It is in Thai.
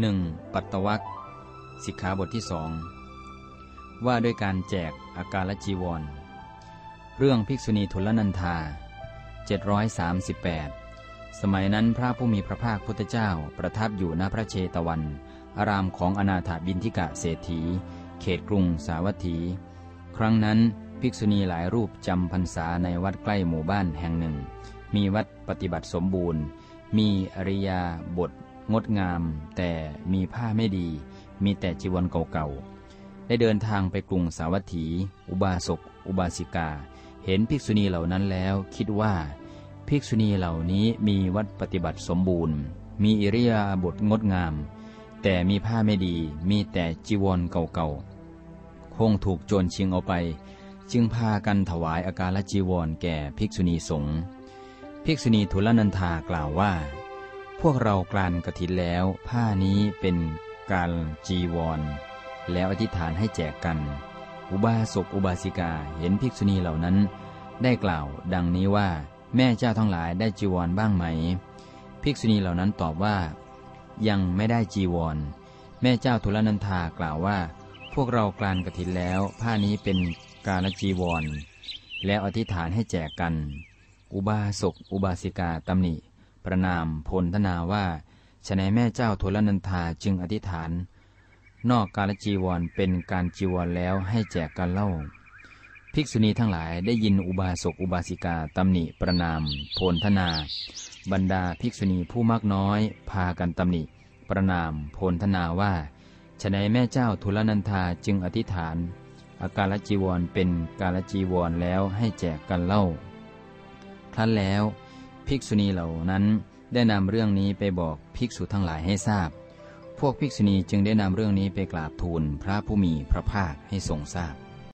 หนึ่งปัตตวัคสิกขาบทที่สองว่าด้วยการแจกอาการละจีวร เรื่องภิกษุณีทุลนันธา 738 สมัยนั้นพระผู้มีพระภาคพุทธเจ้าประทับอยู่ณพระเชตวัน อารามของอนาถาบินทิกะเศรษฐี เขตกรุงสาวัตถี ครั้งนั้นภิกษุณีหลายรูปจำพรรษาในวัดใกล้หมู่บ้านแห่งหนึ่ง มีวัดปฏิบัติสมบูรณ์ มีอริยาบท งดงาม แต่มีผ้าไม่ดี มีแต่จีวรเก่าๆ ได้เดินทางไปกรุงสาวัตถี อุบาสก อุบาสิกา เห็นภิกษุณีเหล่านั้นแล้ว คิดว่า ภิกษุณีเหล่านี้มีวัดปฏิบัติสมบูรณ์ มีอิริยาบถงดงาม แต่มีผ้าไม่ดี มีแต่จีวรเก่าๆ คงถูกโจรชิงเอาไป จึงพากันถวายอาการละจีวรแก่ภิกษุณีสงฆ์ ภิกษุณีทุลนันทากล่าวว่า พวกเรากลานกระถินแล้ว ผ้านี้เป็นการจีวร แล้วอธิษฐานให้แจกกัน อุบาสกอุบาสิกาเห็นภิกษุณีเหล่านั้น ได้กล่าว ดังนี้ว่าแม่เจ้าทั้งหลายได้จีวรบ้างไหม ภิกษุณีเหล่านั้นตอบว่า ยังไม่ได้จีวร แม่เจ้าทุลนันทากล่าวว่า พวกเรากลานกระถินแล้ว ผ้านี้เป็นการจีวร แล้วอธิษฐานให้แจกกัน อุบาสกอุบาสิกาตำหนิ ประนามพลทนาว่าฉนัยแม่เจ้าโทลนันทาจึงอธิษฐาน นอกการจีวรเป็นการจีวรแล้วให้แจกกันเล่า ภิกษุณีทั้งหลายได้ยินอุบาสกอุบาสิกาตำหนิประนามโพลทนา บรรดาภิกษุณีผู้มากน้อย พากันตำหนิ ประนามโพลทนาว่าฉนัยแม่เจ้าทุลนันทาจึงอธิษฐาน อาการจีวรเป็นการจีวรแล้วให้แจกกันเล่าครั้นแล้ว ภิกษุณีเหล่านั้นได้นำเรื่องนี้ไปบอกภิกษุทั้งหลายให้ทราบ พวกภิกษุณีจึงได้นำเรื่องนี้ไปกราบทูลพระผู้มีพระภาคให้ทรงทราบ